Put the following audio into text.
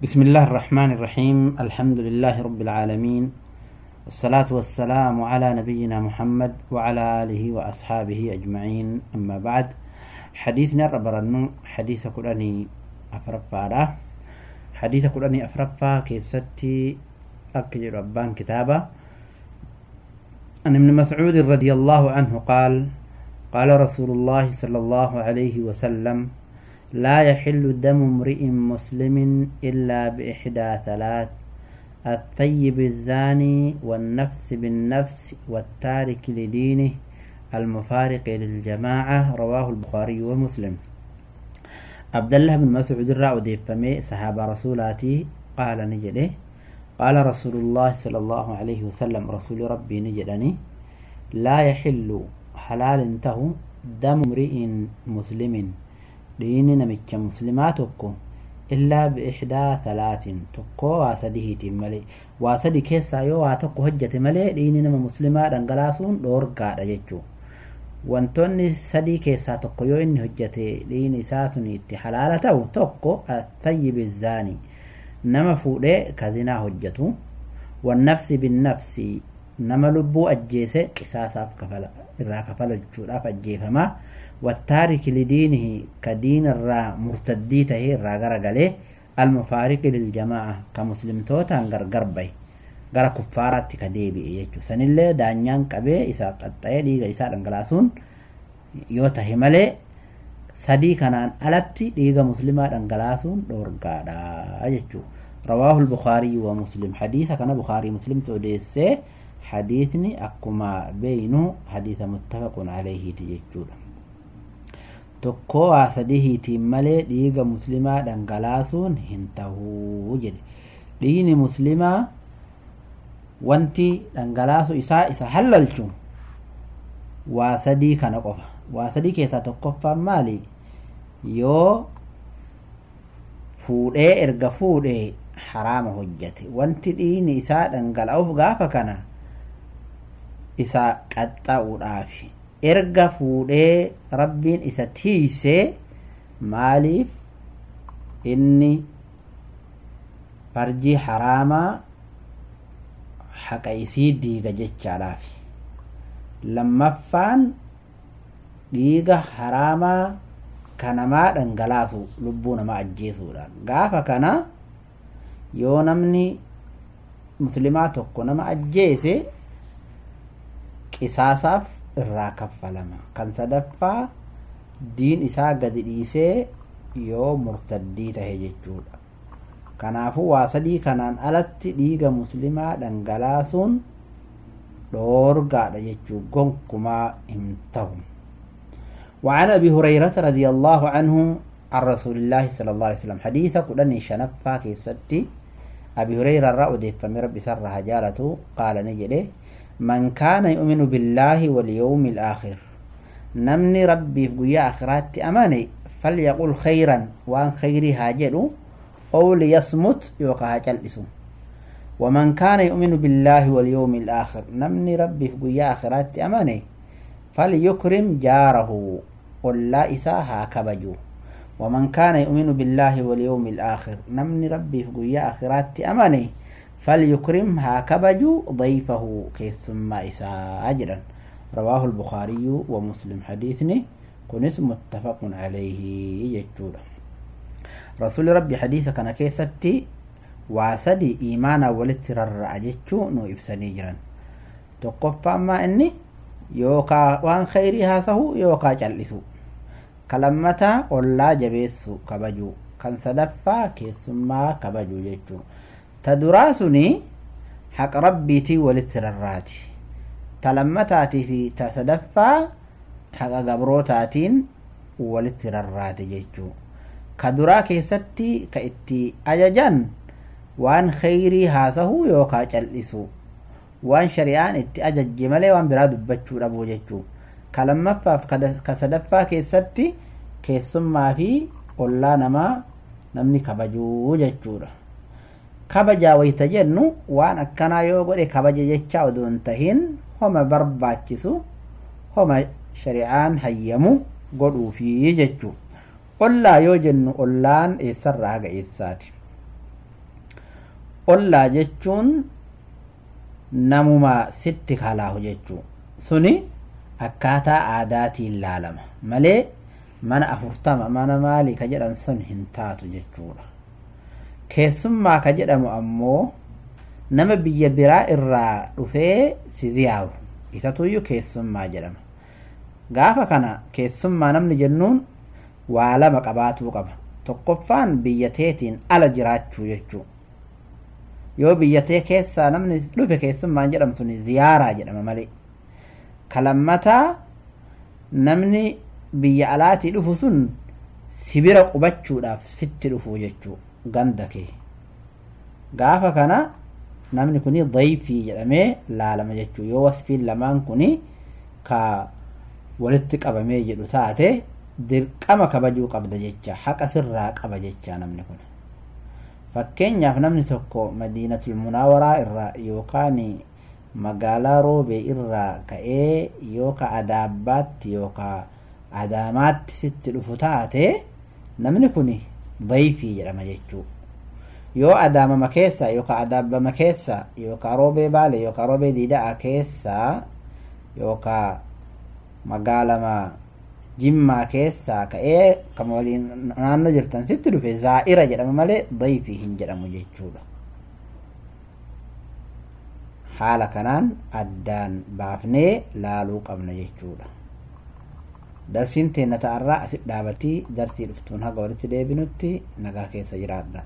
بسم الله الرحمن الرحيم الحمد لله رب العالمين والصلاة والسلام على نبينا محمد وعلى آله وأصحابه أجمعين أما بعد حديثنا ربرنو حديث قراني أفرفا حديث قراني أفرفا كيستي أكجر ربان كتابة عن ابن مسعود رضي الله عنه قال قال رسول الله صلى الله عليه وسلم لا يحل دم امرئ مسلم إلا بإحدى ثلاث الطيب الزاني والنفس بالنفس والتارك لدينه المفارق للجماعة رواه البخاري ومسلم. عبد الله بن مسعود الرعود فمي صحابة رسولاتي قال نجده قال رسول الله صلى الله عليه وسلم رسول ربي نجدني لا يحل حلال انته دم امرئ مسلم. Dhiini namicha muslimaa tokko illaa biixdaa talaatin tokkoo waa sadihiitiin malee waa sadi keessaa yoo waa tokko hojjate malee dhiini nama muslimaa dhangalaasuun dhoorgaadha jechuu wantoonni sadii keessaa tokko yoo inni hojjate dhiini isaa sun itti halaala ta'u tokko attayyibizaanii nama fuudhee kazinaa hojjatu wannafsi binnafsi nama lubbuu ajjeese qisaasaaf irraa kafalachuudhaaf ajjeefamaa والتارك لدينه كدين الرا مرتدي تهي الرا غرغلي المفارق للجماعة كمسلم توتا غرغر بي غرا كفارات كديبي يجو سنلي دانيان قبي إسا قطعي ديغا إسا دنگلاسون يوتا همالي سدي كانان ألتي ديغا مسلمة دنگلاسون دورغادا يجو رواه البخاري ومسلم حديث كان بخاري مسلم توديسي hadiisni akkuma beeynuu hadiisa muttafaqun alayhiiti jechuudha. Tokkoo waa sadihiitiin malee dhiiga muslimaa dhangalaasuun hin tahuu jedhe. Dhiigni muslimaa wanti dhangalaasu isaa isa hallalchu waa sadii kana qofa. Waa sadii keessaa tokkoffaan yoo fuudhee erga fuudhee haraama hojjate wanti dhiini isaa dhangala'uuf gaafa kana isa qaxxa'uudhaafi. Erga fuudhee rabbiin isa tiisee maaliif? Inni farjii haraamaa haqa isii diiga jechaadhaaf lammaffaan dhiiga haraamaa kanamaa dhangalaasu lubbuu namaa ajjeesuudhaan? Gaafa kana yoo namni muslimaa tokko nama ajjeese qisaasaaf irraa kaffalama kan sadaffaa diin isaa gadi dhiisee yoo murtaddii tahe jechuudha kanaafuu waa sadii kanaan alatti dhiiga muslimaa dhangalaasuun dhoorgaadha jechuu gonkumaa hin ta'u وعن أبي هريرة رضي الله عنه عن رسول الله صلى الله عليه وسلم حديث كدني شنفا كيستي أبي هريرة رأى فمن رب سرها جالته قال نجده من كان يؤمن بالله واليوم الآخر. نمني ربي في آخرات أماني فليقول خيرا وان خيري هاجلو أو ليصمت يوقع هاجلسو ومن كان يؤمن بالله واليوم الآخر نمني ربي في آخرات أماني فليكرم جاره ولا إسا هاكبجو ومن كان يؤمن بالله واليوم الآخر نمني ربي في آخرات أماني فليكرم هاكبجو ضيفه. كيسما إساء أجرا. رواه البخاري ومسلم حديثني. كنس متفق عليه. يجودا رسول ربي حديث كان كيستي. واسدي إيمانا ولترر أجتشو. نو إفسني جرا. تقفى ما إني. يوكا وان خيري هاسه يوكا جلسو. كلمتا ولا جبيسو كبجو. كان صدفا. كيسما كبجو جتشو ta duraa suni haqa rabbiitii walitti rarraati ta lammataatii fi ta sadaffaa haqa gabrootaatiin walitti rarraate jechuu ka duraa keessatti ka itti ajajan waan kheyrii haasahuu yookaa cal'isu waan shari'aan itti ajajje malee waan biraa dubbachuu dhabuu jechuu ka lammaffaaf ka sadaffaa keessatti keessummaa fi ollaa namaa namni kabajuu jechuudha kabajaa wayta jennu waan akkanaa yoo godhe kabaja jechaa odoo hin tahin homa barbaachisu homa shari'aan hayyamu godhuufi jechuu. Ollaa yoo jennu ollaan eessarraa haga eessaati? Ollaa jechuun namuma sitti kalaahu jechuu. Suni akkaataa aadaatiin laalama. Malee mana afurtama mana maalii ka jedhan sun hin taatu jechuudha keessummaa ka jedhamu ammoo nama biyya biraa irraa dhufee si ziyaaru. Isatuyyuu keessummaa jedhama. Gaafa kana keessummaa namni jennuun waa lama qabaatuu qaba. Tokkoffaan biyyateetiin ala jiraachuu jechuu yoo biyyatee keessaa namni dhufe keessummaan jedhamu sun ziyaaraa jedhama malee. Kalammataa namni biyya alaatii dhufu sun sibira qubachuudhaaf sitti dhufu jechuu ganda kee gaafa kana namni kuni dayfii jedhamee laalama jechuu yoo wasfiin lamaan kuni ka walitti qabamee jedhu taate dirqama kabajuu qabda jecha haqa sirraa qaba jecha namni kun fakkeenyaaf namni tokko madiinatul munaawaraa irraa yookaan magaalaa roobee irraa ka'ee yookaan adaabbaatti yookaan adaamaatti sitti dhufu taate namni kun dayfii jedhama jechuu yoo adaamama keessa yookaan adaabbama keessa yookaan roobee baale yookaan roobee diidaa keessa yookaan magaalama jimmaa keessaa ka'ee kama waliin naannoo jirtan sitti dhufe zaa'ira jedhama malee dayfii hin jedhamu jechuudha. haala kanaan addaan baafnee laaluu qabna jechuudha. Darsiin teenna ta'arraa asit dhaabatii darsii dhuftuun haga walitti deebinutti nagaa keessa jiraadha.